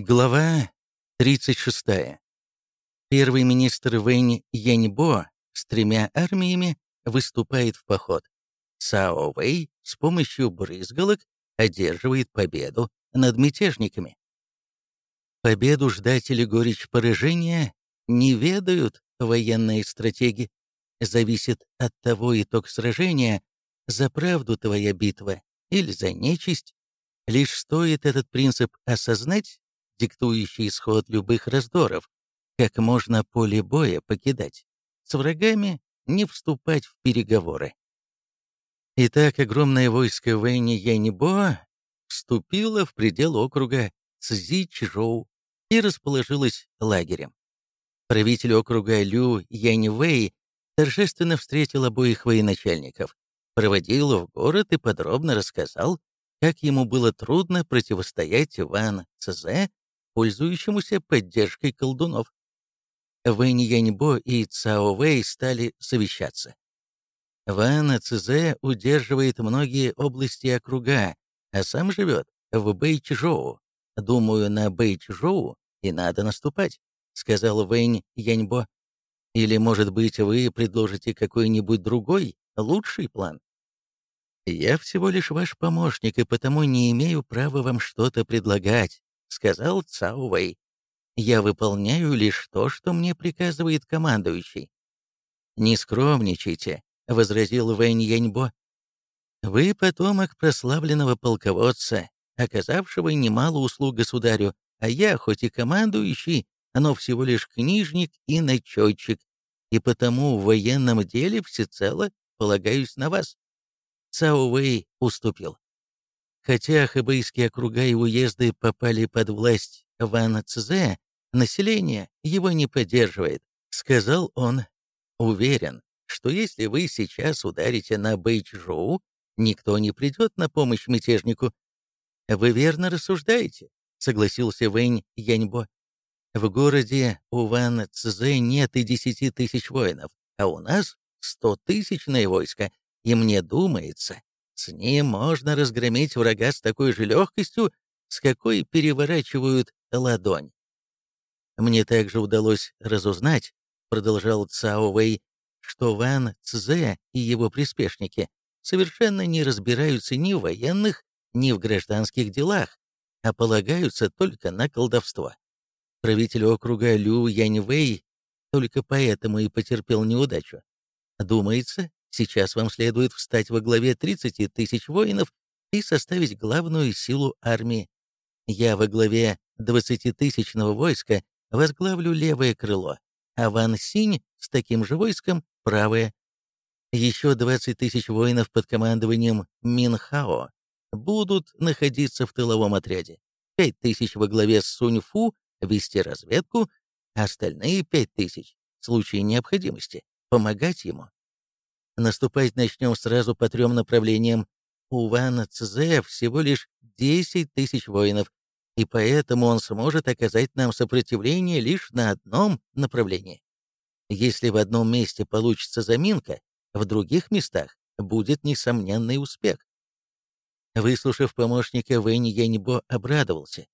Глава 36. Первый министр Вэнь Яньбо с тремя армиями выступает в поход. Сао Вэй с помощью брызгалок одерживает победу над мятежниками. Победу ждать или горечь поражения не ведают военные стратеги. Зависит от того итог сражения, за правду твоя битва или за нечисть. Лишь стоит этот принцип осознать, диктующий исход любых раздоров, как можно поле боя покидать, с врагами не вступать в переговоры. Итак, огромное войско Вэйни Янибо вступило в предел округа Цзи-Чжоу и расположилось лагерем. Правитель округа Лю Яньвэй торжественно встретил обоих военачальников, проводил в город и подробно рассказал, как ему было трудно противостоять Ван Цзэ пользующемуся поддержкой колдунов. Вэнь Яньбо и Цао Вэй стали совещаться. Ван Цзэ удерживает многие области округа, а сам живет в Бэйчжоу. Думаю, на Бэйчжоу и надо наступать, сказал Вэнь Яньбо. Или, может быть, вы предложите какой-нибудь другой, лучший план? Я всего лишь ваш помощник, и потому не имею права вам что-то предлагать. — сказал Цао Вэй. «Я выполняю лишь то, что мне приказывает командующий». «Не скромничайте», — возразил Вэнь Яньбо. «Вы потомок прославленного полководца, оказавшего немало услуг государю, а я, хоть и командующий, но всего лишь книжник и начетчик, и потому в военном деле всецело полагаюсь на вас». Цао Вэй уступил. Хотя хэбэйские округа и уезды попали под власть Ван Цзэ, население его не поддерживает, сказал он. Уверен, что если вы сейчас ударите на Бэйчжоу, никто не придет на помощь мятежнику. Вы верно рассуждаете, согласился Вэнь Яньбо. В городе у Ван Цзэ нет и десяти тысяч воинов, а у нас стотысячное войско, и мне думается, с ним можно разгромить врага с такой же легкостью, с какой переворачивают ладонь. Мне также удалось разузнать, продолжал Цао Вэй, что Ван Цзэ и его приспешники совершенно не разбираются ни в военных, ни в гражданских делах, а полагаются только на колдовство. Правитель округа Лю Яньвэй только поэтому и потерпел неудачу. Думается, Сейчас вам следует встать во главе 30 тысяч воинов и составить главную силу армии. Я во главе 20-тысячного войска возглавлю левое крыло, а Ван Синь с таким же войском — правое. Еще 20 тысяч воинов под командованием Минхао будут находиться в тыловом отряде. 5 тысяч во главе с Сунь-Фу вести разведку, а остальные 5 тысяч, в случае необходимости, помогать ему. Наступать начнем сразу по трем направлениям. У Вана Цзэ всего лишь 10 тысяч воинов, и поэтому он сможет оказать нам сопротивление лишь на одном направлении. Если в одном месте получится заминка, в других местах будет несомненный успех. Выслушав помощника, Вэнь Яньбо обрадовался.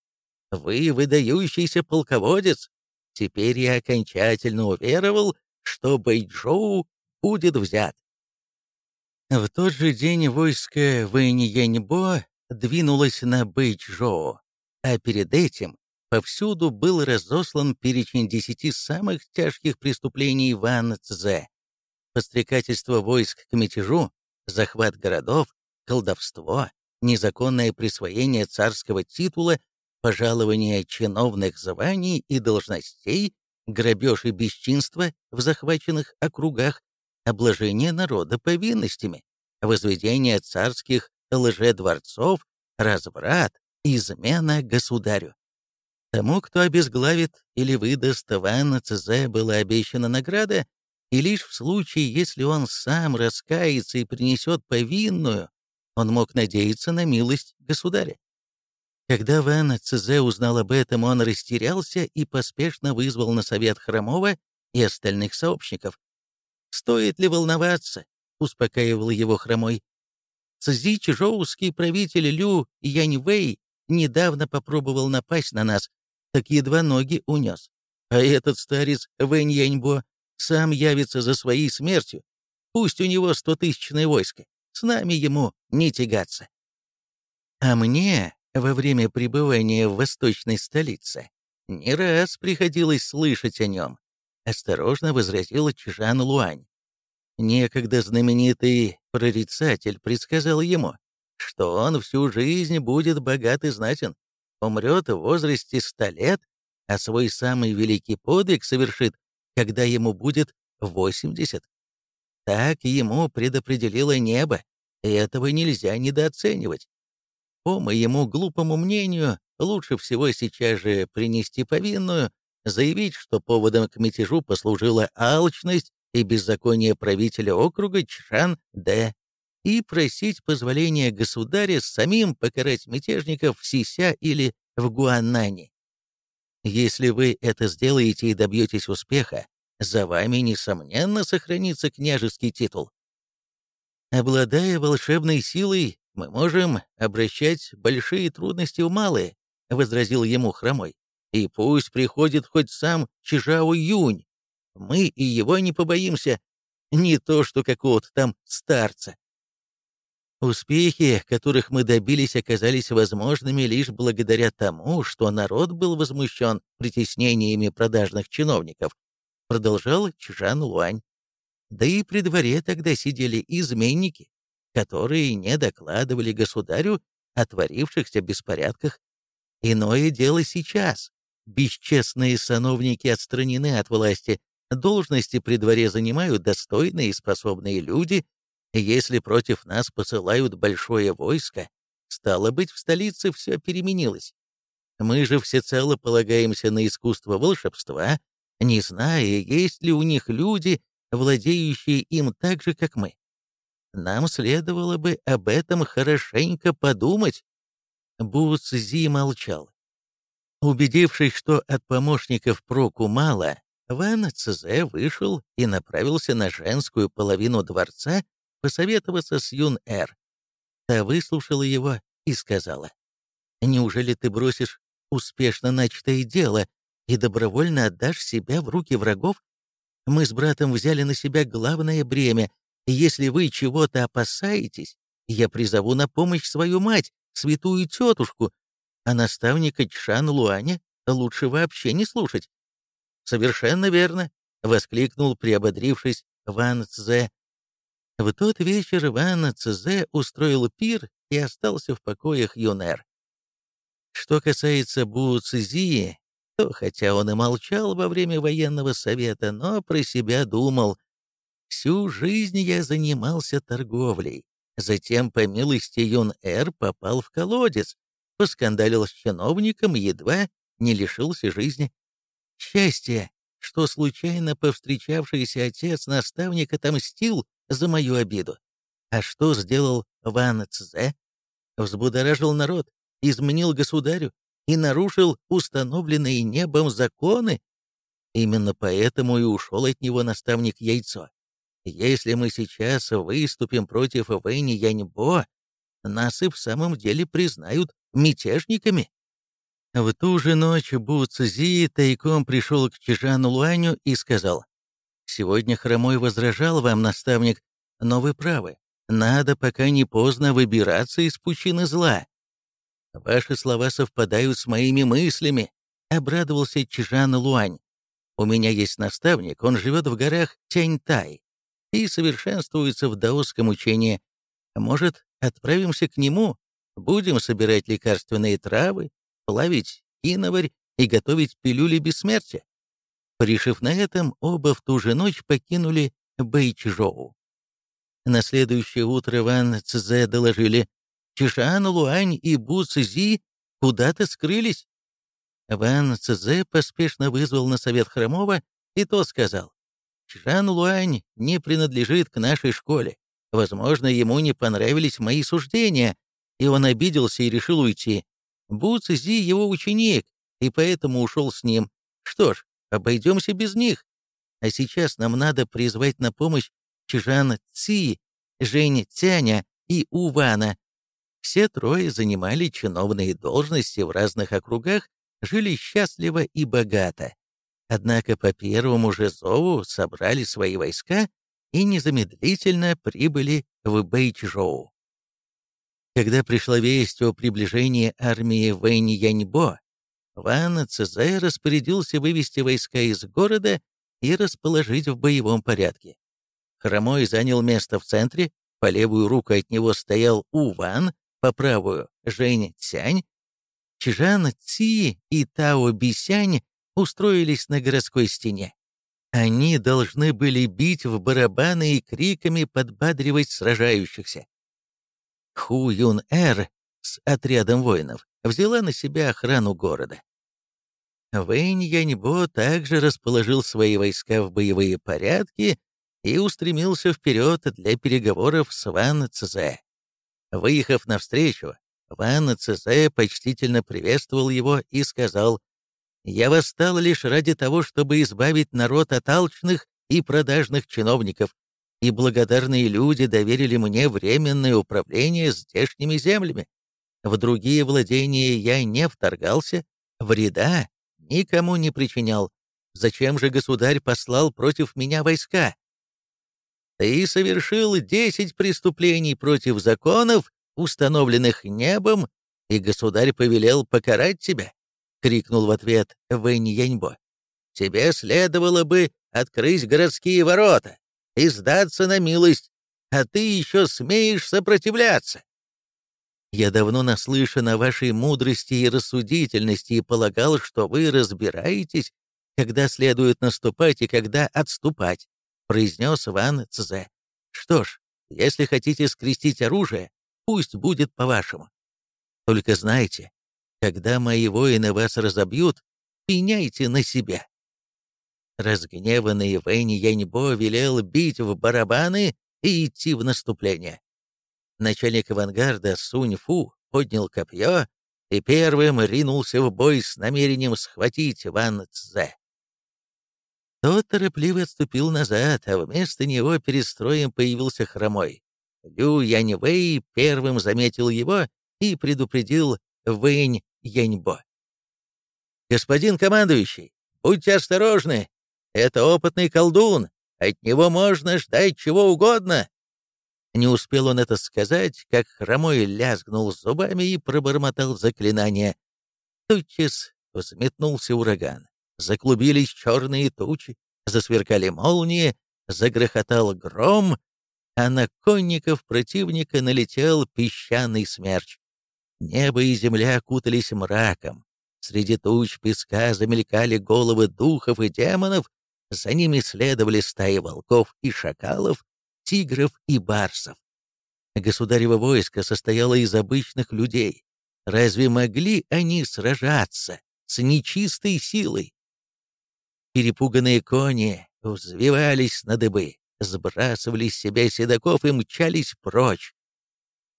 «Вы выдающийся полководец! Теперь я окончательно уверовал, что Бэйчжоу будет взят. В тот же день войско Вэньяньбо двинулось на Бэйчжоу, а перед этим повсюду был разослан перечень десяти самых тяжких преступлений Ван Цзэ. Подстрекательство войск к мятежу, захват городов, колдовство, незаконное присвоение царского титула, пожалование чиновных званий и должностей, грабеж и бесчинство в захваченных округах, обложение народа повинностями, возведение царских лжедворцов, разврат, измена государю. Тому, кто обезглавит или выдаст Ван Цезе, была обещана награда, и лишь в случае, если он сам раскается и принесет повинную, он мог надеяться на милость государя. Когда Ван Цезе узнал об этом, он растерялся и поспешно вызвал на совет Хромова и остальных сообщников. «Стоит ли волноваться?» — успокаивал его хромой. Цзи Чжоуский правитель Лю Яньвэй недавно попробовал напасть на нас, так едва ноги унес. А этот старец Вэнь Яньбо сам явится за своей смертью. Пусть у него стотысячное войско, с нами ему не тягаться. А мне во время пребывания в восточной столице не раз приходилось слышать о нем, осторожно возразила Чжан Луань. Некогда знаменитый прорицатель предсказал ему, что он всю жизнь будет богат и знатен, умрет в возрасте ста лет, а свой самый великий подвиг совершит, когда ему будет 80. Так ему предопределило небо, и этого нельзя недооценивать. По моему глупому мнению, лучше всего сейчас же принести повинную, заявить, что поводом к мятежу послужила алчность и беззаконие правителя округа Чжан-Дэ, и просить позволения государя самим покарать мятежников в Сися или в Гуанане. Если вы это сделаете и добьетесь успеха, за вами, несомненно, сохранится княжеский титул. Обладая волшебной силой, мы можем обращать большие трудности в малые, — возразил ему хромой. И пусть приходит хоть сам Чижао Юнь. Мы и его не побоимся, не то что какого-то там старца. Успехи, которых мы добились, оказались возможными лишь благодаря тому, что народ был возмущен притеснениями продажных чиновников, продолжал Чжан Луань. Да и при дворе тогда сидели изменники, которые не докладывали государю о творившихся беспорядках. Иное дело сейчас. Бесчестные сановники отстранены от власти, должности при дворе занимают достойные и способные люди. Если против нас посылают большое войско, стало быть, в столице все переменилось. Мы же всецело полагаемся на искусство волшебства, не зная, есть ли у них люди, владеющие им так же, как мы. Нам следовало бы об этом хорошенько подумать. Буцзи молчал. Убедившись, что от помощников проку мало, Ван Цзэ вышел и направился на женскую половину дворца посоветоваться с Юн-Эр. Та выслушала его и сказала, «Неужели ты бросишь успешно начатое дело и добровольно отдашь себя в руки врагов? Мы с братом взяли на себя главное бремя, и если вы чего-то опасаетесь, я призову на помощь свою мать, святую тетушку, а наставника Чшан Луаня лучше вообще не слушать. «Совершенно верно», — воскликнул, приободрившись, Ван Цзэ. В тот вечер Ван Цзэ устроил пир и остался в покоях Юнер. Что касается Бу Цзи, то хотя он и молчал во время военного совета, но про себя думал. Всю жизнь я занимался торговлей. Затем, по милости Юн-Эр, попал в колодец, поскандалил с чиновником едва не лишился жизни. Счастье, что случайно повстречавшийся отец-наставник отомстил за мою обиду. А что сделал Ван Цзэ? Взбудоражил народ, изменил государю, и нарушил установленные небом законы. Именно поэтому и ушел от него наставник Яйцо. Если мы сейчас выступим против Вэйни Яньбо, нас и в самом деле признают мятежниками. В ту же ночь Бу Цзи тайком пришел к Чижану Луаню и сказал, «Сегодня Хромой возражал вам, наставник, но вы правы. Надо, пока не поздно, выбираться из пучины зла. «Ваши слова совпадают с моими мыслями», — обрадовался Чжан Луань. «У меня есть наставник, он живет в горах Тяньтай и совершенствуется в даосском учении. Может, отправимся к нему, будем собирать лекарственные травы, плавить киноварь и готовить пилюли бессмертия?» Решив на этом, оба в ту же ночь покинули Бэйчжоу. На следующее утро Ван Цзэ доложили, Чишан, Луань и Бу Цзи куда-то скрылись. Ван Цзэ поспешно вызвал на совет Хромова, и тот сказал, «Чжан Луань не принадлежит к нашей школе. Возможно, ему не понравились мои суждения, и он обиделся и решил уйти. Бу Цзи его ученик, и поэтому ушел с ним. Что ж, обойдемся без них. А сейчас нам надо призвать на помощь Чжан Ци, Жень Цяня и Увана. Все трое занимали чиновные должности в разных округах, жили счастливо и богато. Однако по первому же зову собрали свои войска и незамедлительно прибыли в Бэйчжоу. Когда пришла весть о приближении армии Вэнь-Яньбо, Ван Цзэ распорядился вывести войска из города и расположить в боевом порядке. Хромой занял место в центре, по левую руку от него стоял Уван, по правую — Жень Цянь. Чжан Ци и Тао Бисянь устроились на городской стене. Они должны были бить в барабаны и криками подбадривать сражающихся. Ху Юн-Эр с отрядом воинов взяла на себя охрану города. Вэнь Яньбо также расположил свои войска в боевые порядки и устремился вперед для переговоров с Ван Цзэ. Выехав навстречу, Ван Цзэ почтительно приветствовал его и сказал, «Я восстал лишь ради того, чтобы избавить народ от алчных и продажных чиновников, и благодарные люди доверили мне временное управление здешними землями. В другие владения я не вторгался, вреда никому не причинял. Зачем же государь послал против меня войска? Ты совершил десять преступлений против законов, установленных небом, и государь повелел покарать тебя, — крикнул в ответ Вэнь Яньбо. Тебе следовало бы открыть городские ворота, и сдаться на милость, а ты еще смеешь сопротивляться. Я давно наслышан о вашей мудрости и рассудительности и полагал, что вы разбираетесь, когда следует наступать и когда отступать», — произнес Ван Цзэ. «Что ж, если хотите скрестить оружие, пусть будет по-вашему. Только знайте, когда мои воины вас разобьют, пеняйте на себя». Разгневанный Вэнь Яньбо велел бить в барабаны и идти в наступление. Начальник авангарда Сунь Фу поднял копье и первым ринулся в бой с намерением схватить Ван Цзэ. Тот торопливо отступил назад, а вместо него перед строем появился хромой. Лю Яньвэй первым заметил его и предупредил Вэнь Яньбо. «Господин командующий, будьте осторожны, это опытный колдун, от него можно ждать чего угодно. Не успел он это сказать, как хромой лязгнул зубами и пробормотал заклинание. Тотчас взметнулся ураган. Заклубились черные тучи, засверкали молнии, загрохотал гром, а на конников противника налетел песчаный смерч. Небо и земля окутались мраком. Среди туч песка замелькали головы духов и демонов, за ними следовали стаи волков и шакалов, тигров и барсов. Государево войско состояло из обычных людей. Разве могли они сражаться с нечистой силой? Перепуганные кони взвивались на дыбы, сбрасывали с себя седаков и мчались прочь.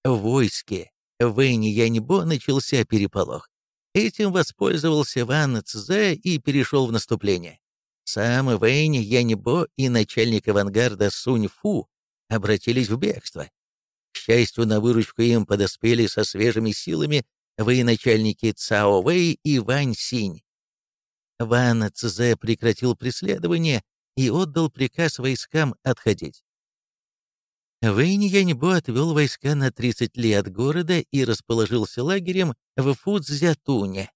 В войске в Яньбо начался переполох. Этим воспользовался Ван Цзэ и перешел в наступление. Сам Вэнь Яньбо и начальник авангарда Сунь Фу обратились в бегство. К счастью, на выручку им подоспели со свежими силами военачальники Цао Вэй и Вань Синь. Ван Цзэ прекратил преследование и отдал приказ войскам отходить. Вэнь Яньбо отвел войска на 30 ли от города и расположился лагерем в Фудзятуне.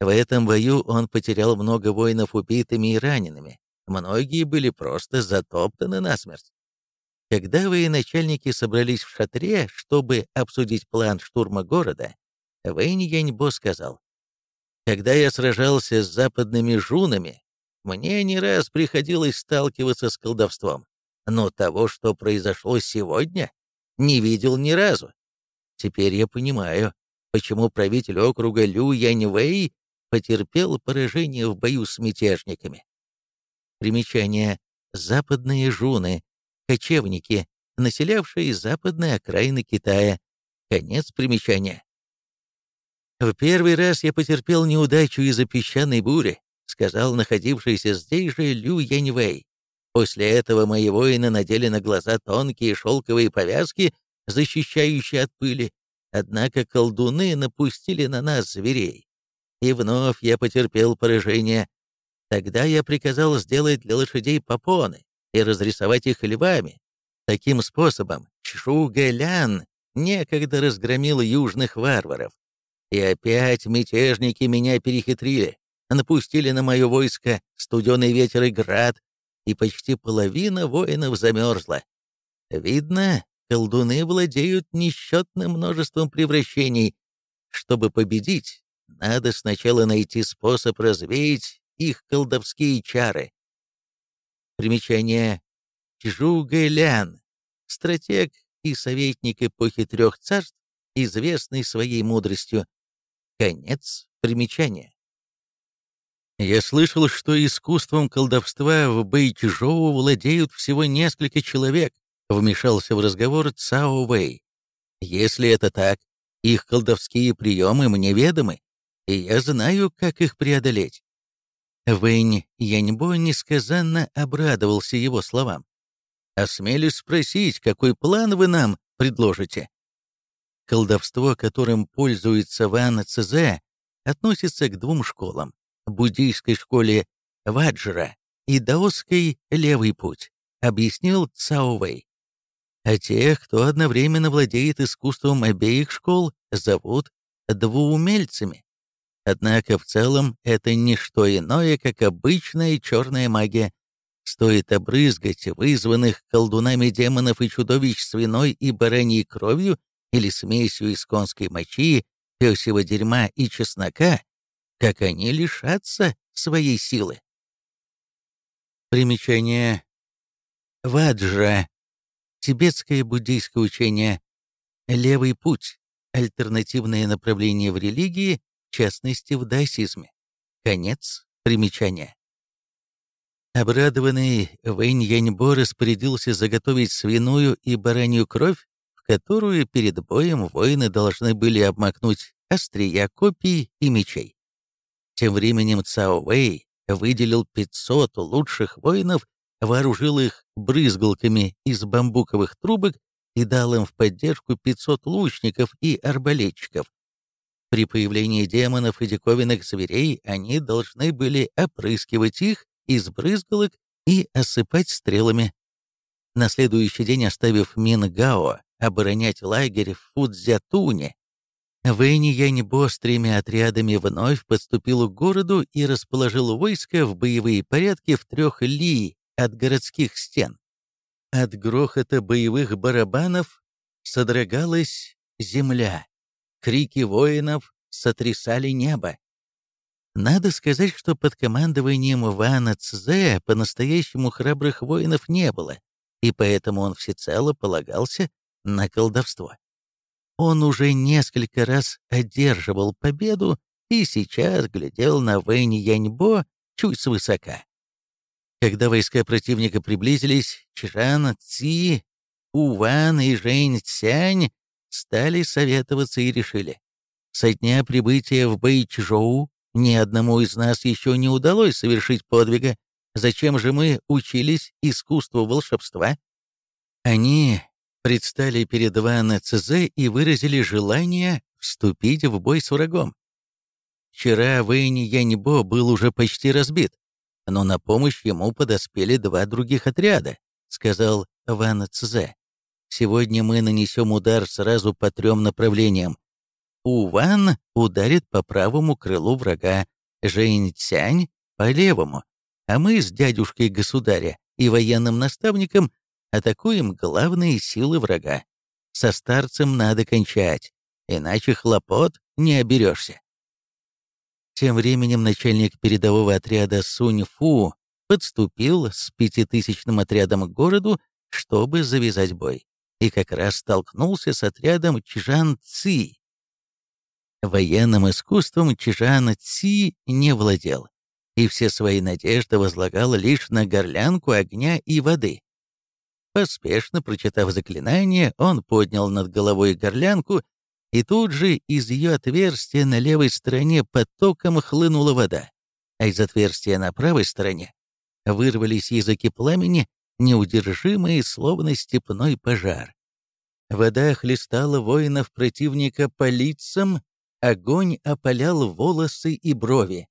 В этом бою он потерял много воинов убитыми и ранеными. Многие были просто затоптаны насмерть. Когда военачальники собрались в шатре, чтобы обсудить план штурма города, Вэнь Яньбо сказал, «Когда я сражался с западными жунами, мне не раз приходилось сталкиваться с колдовством, но того, что произошло сегодня, не видел ни разу. Теперь я понимаю, почему правитель округа Лю Яньвэй потерпел поражение в бою с мятежниками. Примечание. Западные жуны, кочевники, населявшие западные окраины Китая. Конец примечания. «В первый раз я потерпел неудачу из-за песчаной бури», сказал находившийся здесь же Лю Яньвэй. После этого мои воины надели на глаза тонкие шелковые повязки, защищающие от пыли, однако колдуны напустили на нас зверей. И вновь я потерпел поражение. Тогда я приказал сделать для лошадей попоны и разрисовать их львами. Таким способом Чжугэлян некогда разгромил южных варваров. И опять мятежники меня перехитрили, напустили на мое войско студеный ветер и град, и почти половина воинов замерзла. Видно, колдуны владеют несчетным множеством превращений. Чтобы победить, надо сначала найти способ развеять их колдовские чары. Примечание. Чжугэлян. Стратег и советник эпохи трех царств, известный своей мудростью. Конец примечания. Я слышал, что искусством колдовства в Бэйчжоу владеют всего несколько человек, вмешался в разговор Цао Вэй. Если это так, их колдовские приемы мне ведомы, и я знаю, как их преодолеть. Вэнь Яньбо несказанно обрадовался его словам. «Осмелюсь спросить, какой план вы нам предложите?» Колдовство, которым пользуется Ван Цзэ, относится к двум школам – буддийской школе Ваджра и даосской «Левый путь», объяснил Цао Вэй. А тех, кто одновременно владеет искусством обеих школ, зовут двуумельцами. Однако в целом это не что иное, как обычная черная магия. Стоит обрызгать вызванных колдунами демонов и чудовищ свиной и бараньей кровью или смесью из конской мочи, пёсьего дерьма и чеснока, как они лишатся своей силы. Примечание. Ваджра. Тибетское буддийское учение. Левый путь. Альтернативное направление в религии, частности в даосизме. Конец примечания. Обрадованный Вэнь Яньбо распорядился заготовить свиную и баранью кровь, в которую перед боем воины должны были обмакнуть острия копий и мечей. Тем временем Цао Вэй выделил 500 лучших воинов, вооружил их брызгалками из бамбуковых трубок и дал им в поддержку 500 лучников и арбалетчиков, при появлении демонов и диковинных зверей они должны были опрыскивать их из брызгалок и осыпать стрелами. На следующий день, оставив Мингао оборонять лагерь в Фудзятуне, Вэйни Яньбо с тремя отрядами вновь подступил к городу и расположил войско в боевые порядки в трех ли от городских стен. От грохота боевых барабанов содрогалась земля. Крики воинов сотрясали небо. Надо сказать, что под командованием Вана Цзэ по-настоящему храбрых воинов не было, и поэтому он всецело полагался на колдовство. Он уже несколько раз одерживал победу и сейчас глядел на Вэнь Яньбо чуть свысока. Когда войска противника приблизились, Чжан Ци, Уван и Жень Цянь стали советоваться и решили. Со дня прибытия в Бэйчжоу ни одному из нас еще не удалось совершить подвига. Зачем же мы учились искусству волшебства? Они предстали перед Ван Цзэ и выразили желание вступить в бой с врагом. Вчера Вэнь Яньбо был уже почти разбит, но на помощь ему подоспели два других отряда, сказал Ван Цзэ. Сегодня мы нанесем удар сразу по трем направлениям. Уван ударит по правому крылу врага, Жэнь-Цянь — по левому, а мы с дядюшкой государя и военным наставником атакуем главные силы врага. Со старцем надо кончать, иначе хлопот не оберешься. Тем временем начальник передового отряда Сунь-Фу подступил с пятитысячным отрядом к городу, чтобы завязать бой и как раз столкнулся с отрядом Чжан Ци. Военным искусством Чжан Ци не владел, и все свои надежды возлагал лишь на горлянку огня и воды. Поспешно прочитав заклинание, он поднял над головой горлянку, и тут же из ее отверстия на левой стороне потоком хлынула вода, а из отверстия на правой стороне вырвались языки пламени, неудержимый, словно степной пожар. Вода хлестала воинов противника по лицам, огонь опалял волосы и брови.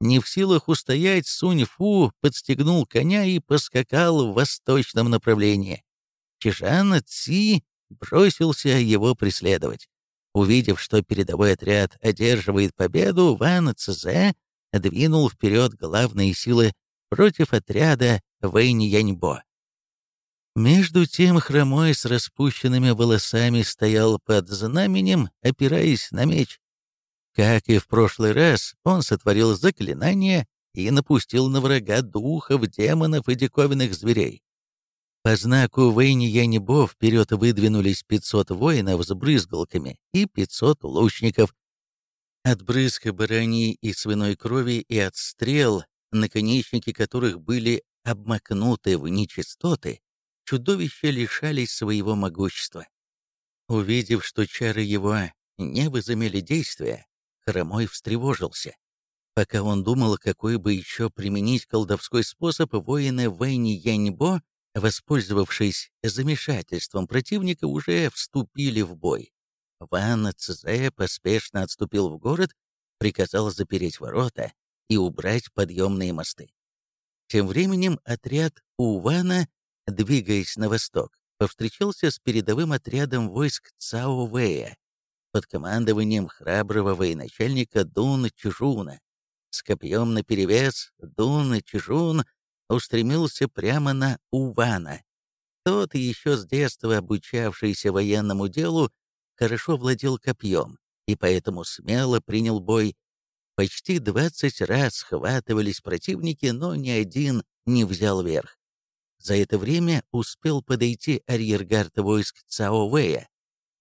Не в силах устоять, Сунь-Фу подстегнул коня и поскакал в восточном направлении. Чижан Ци бросился его преследовать. Увидев, что передовой отряд одерживает победу, Ван Цзэ двинул вперед главные силы против отряда Вэнь Яньбо. Между тем хромой с распущенными волосами стоял под знаменем, опираясь на меч. Как и в прошлый раз, он сотворил заклинание и напустил на врага духов, демонов и диковинных зверей. По знаку Вэйни Янибо вперед выдвинулись 500 воинов с брызгалками и 500 лучников. От брызг бараньи и свиной крови и от стрел, наконечники которых были обмакнуты в нечистоты, чудовища лишались своего могущества. Увидев, что чары его не возымели действия, Хромой встревожился. Пока он думал, какой бы еще применить колдовской способ, воины Вэйни Яньбо, воспользовавшись замешательством противника, уже вступили в бой. Ван Цзэ поспешно отступил в город, приказал запереть ворота и убрать подъемные мосты. Тем временем отряд Увана двигаясь на восток, повстречался с передовым отрядом войск Цао Вэя под командованием храброго военачальника Дун Чжуна. С копьем наперевес Дун Чжун устремился прямо на Увана. Тот, еще с детства обучавшийся военному делу, хорошо владел копьем и поэтому смело принял бой. Почти двадцать раз схватывались противники, но ни один не взял верх. За это время успел подойти арьергард войск Цао Вэя.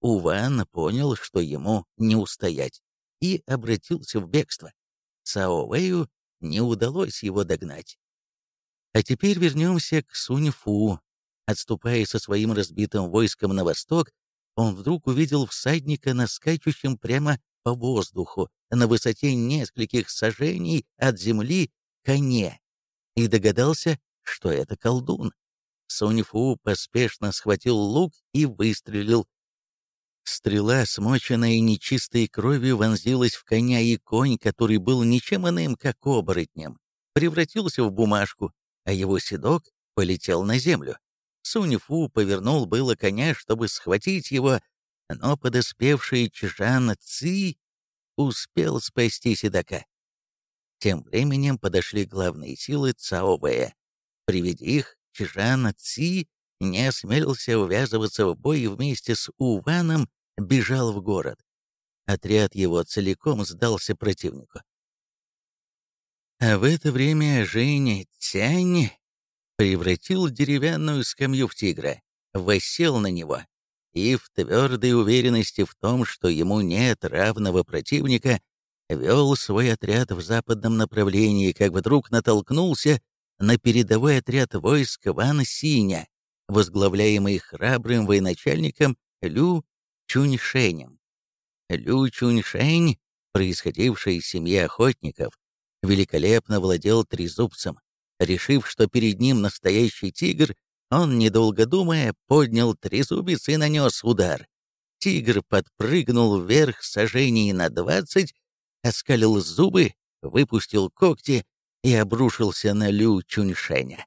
Уван понял, что ему не устоять, и обратился в бегство. Цао Вэю не удалось его догнать. А теперь вернемся к Сунь Фу. Отступая со своим разбитым войском на восток, он вдруг увидел всадника на скачущем прямо по воздуху, на высоте нескольких сажений от земли, коне, и догадался, что это колдун. Суньфу поспешно схватил лук и выстрелил. Стрела, смоченная нечистой кровью, вонзилась в коня, и конь, который был ничем иным, как оборотнем, превратился в бумажку, а его седок полетел на землю. Суньфу повернул было коня, чтобы схватить его, но подоспевший Чжан Ци успел спасти седока. Тем временем подошли главные силы Цао Бэя. При виде их, Чжан Ци не осмелился увязываться в бой и вместе с Уваном бежал в город. Отряд его целиком сдался противнику. А в это время Жень Тянь превратил деревянную скамью в тигра, восел на него и в твердой уверенности в том, что ему нет равного противника, вел свой отряд в западном направлении, как вдруг натолкнулся на передовой отряд войск Ван Синя, возглавляемый храбрым военачальником Лю Чуньшенем. Лю Чуньшень, происходивший из семьи охотников, великолепно владел трезубцем. Решив, что перед ним настоящий тигр, он, недолго думая, поднял трезубец и нанес удар. Тигр подпрыгнул вверх сажений на двадцать, оскалил зубы, выпустил когти и обрушился на Лю Чуньшеня.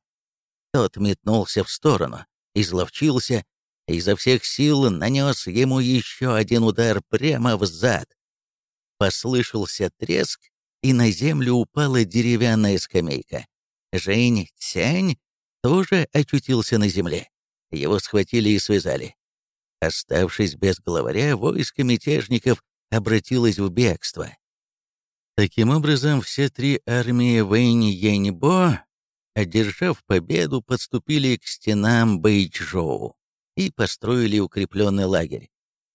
Тот метнулся в сторону, изловчился, и изо всех сил нанес ему еще один удар прямо в зад. Послышался треск, и на землю упала деревянная скамейка. Жень Цянь тоже очутился на земле. Его схватили и связали. Оставшись без главаря, войско мятежников обратилось в бегство. Таким образом, все три армии Вэнь Яньбо, одержав победу, подступили к стенам Бэйчжоу и построили укрепленный лагерь.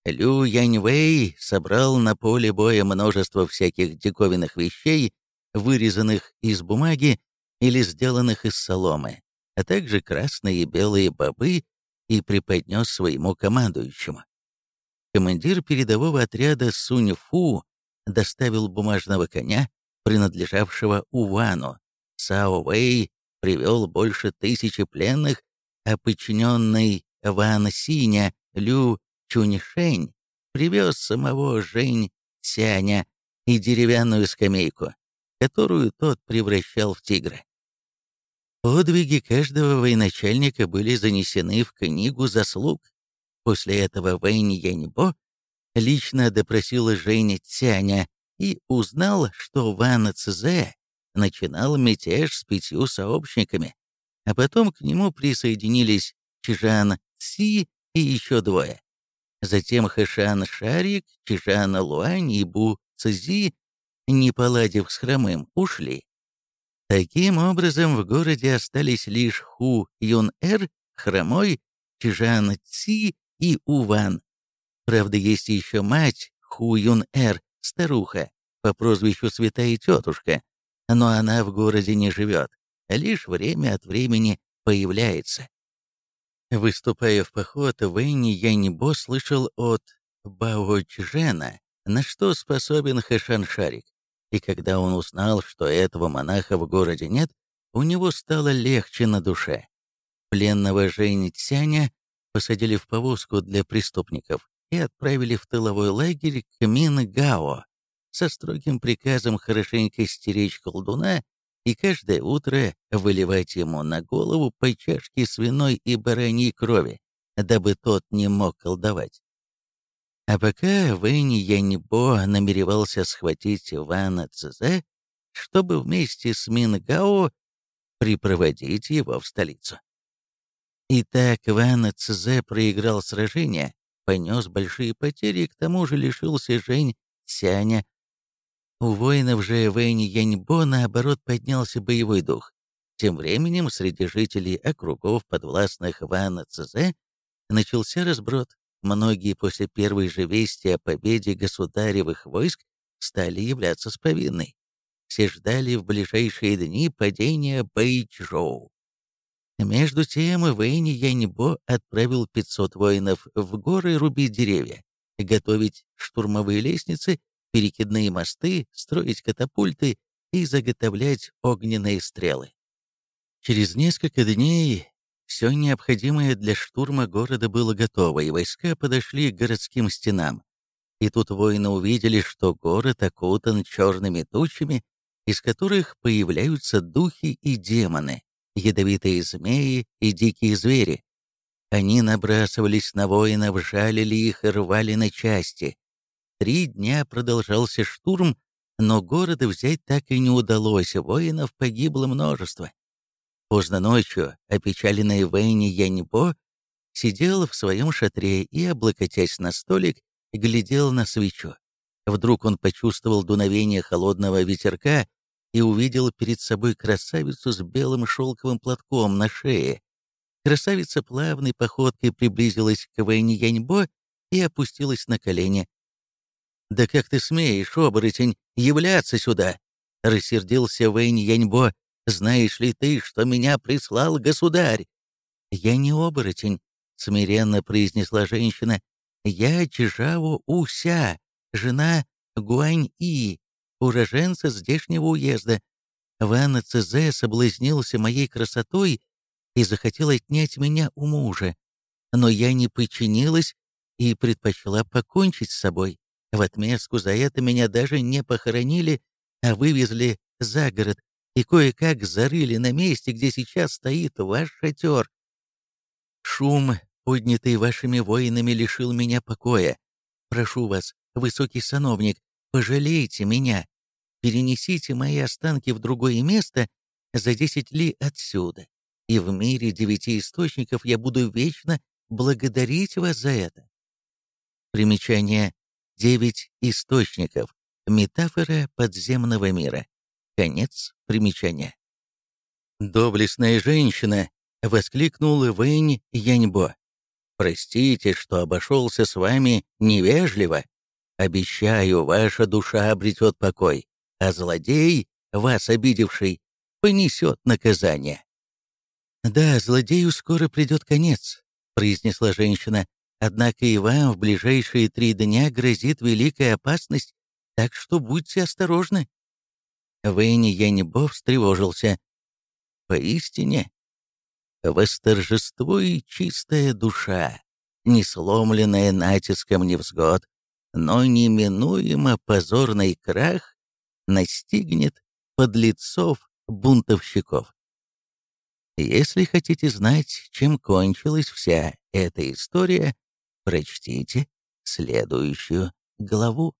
Лю Яньвэй собрал на поле боя множество всяких диковинных вещей, вырезанных из бумаги или сделанных из соломы, а также красные и белые бобы, и преподнес своему командующему. Командир передового отряда Сунь Фу доставил бумажного коня, принадлежавшегоУвану. Сао Вэй привел больше тысячи пленных, а подчиненный Ван Синя Лю Чуньшень привез самого Жень Цяня и деревянную скамейку, которую тот превращал в тигра. Подвиги каждого военачальника были занесены в книгу заслуг. После этого Вэнь Яньбо лично допросил Жень Цяня и узнал, что Ван Цзэ начинал мятеж с пятью сообщниками, а потом к нему присоединились Чижан Ци и еще двое. Затем Хэшан Шарик, Чижан Луань и Бу Цзи, не поладив с хромым, ушли. Таким образом, в городе остались лишь Ху Юн-Эр, Хромой, Чижан Ци и Уван. Правда, есть еще мать Ху Юн-Эр, старуха, по прозвищу Святая Тетушка, но она в городе не живет, лишь время от времени появляется. Выступая в поход, Вэнни Яньбо слышал от Бао Чжена, на что способен Хэшан Шарик. И когда он узнал, что этого монаха в городе нет, у него стало легче на душе. Пленного Жень Цяня посадили в повозку для преступников и отправили в тыловой лагерь к Мингао со строгим приказом хорошенько стеречь колдуна и каждое утро выливать ему на голову по чашке свиной и бараньей крови, дабы тот не мог колдовать. А пока Вэнь Яньбо намеревался схватить Вана Цзэ, чтобы вместе с Мингао припроводить его в столицу. Итак, Ван Цзэ проиграл сражение, понес большие потери и к тому же лишился Жень Сяня. У воинов же Вэнь Яньбо, наоборот, поднялся боевой дух. Тем временем среди жителей округов, подвластных Ван Цзэ, начался разброд. Многие после первой же вести о победе государевых войск стали являться с повинной. Все ждали в ближайшие дни падения Бэйчжоу. Между тем Вэйни Яньбо отправил 500 воинов в горы рубить деревья, готовить штурмовые лестницы, перекидные мосты, строить катапульты и заготовлять огненные стрелы. Через несколько дней все необходимое для штурма города было готово, и войска подошли к городским стенам. И тут воины увидели, что город окутан черными тучами, из которых появляются духи и демоны, ядовитые змеи и дикие звери. Они набрасывались на воинов, жалили их и рвали на части. Три дня продолжался штурм, но города взять так и не удалось, воинов погибло множество. Поздно ночью, опечаленный Вэнни Яньбо сидел в своем шатре и, облокотясь на столик, глядел на свечу. Вдруг он почувствовал дуновение холодного ветерка и увидел перед собой красавицу с белым шелковым платком на шее. Красавица плавной походкой приблизилась к Вэнни Яньбо и опустилась на колени. «Да как ты смеешь, оборотень, являться сюда?» — рассердился Вэнни Яньбо, знаешь ли ты, что меня прислал государь?» «Я не оборотень», — смиренно произнесла женщина. «Я Чижао Уся, жена Гуань-И, уроженца здешнего уезда. Ван Цзэ соблазнился моей красотой и захотел отнять меня у мужа. Но я не подчинилась и предпочла покончить с собой. В отместку за это меня даже не похоронили, а вывезли за город, и кое-как зарыли на месте, где сейчас стоит ваш шатер. Шум, поднятый вашими воинами, лишил меня покоя. Прошу вас, высокий сановник, пожалейте меня. Перенесите мои останки в другое место за десять ли отсюда, и в мире девяти источников я буду вечно благодарить вас за это. Примечание. Девять источников. Метафора подземного мира. Конец примечания. «Доблестная женщина!» — воскликнул Вэнь Яньбо. «Простите, что обошелся с вами невежливо. Обещаю, ваша душа обретет покой, а злодей, вас обидевший, понесет наказание». «Да, злодею скоро придет конец», — произнесла женщина. «Однако и вам в ближайшие три дня грозит великая опасность, так что будьте осторожны». Вэнни Янибо встревожился. Поистине, восторжествует чистая душа, не сломленная натиском невзгод, но неминуемо позорный крах настигнет подлецов-бунтовщиков. Если хотите знать, чем кончилась вся эта история, прочтите следующую главу.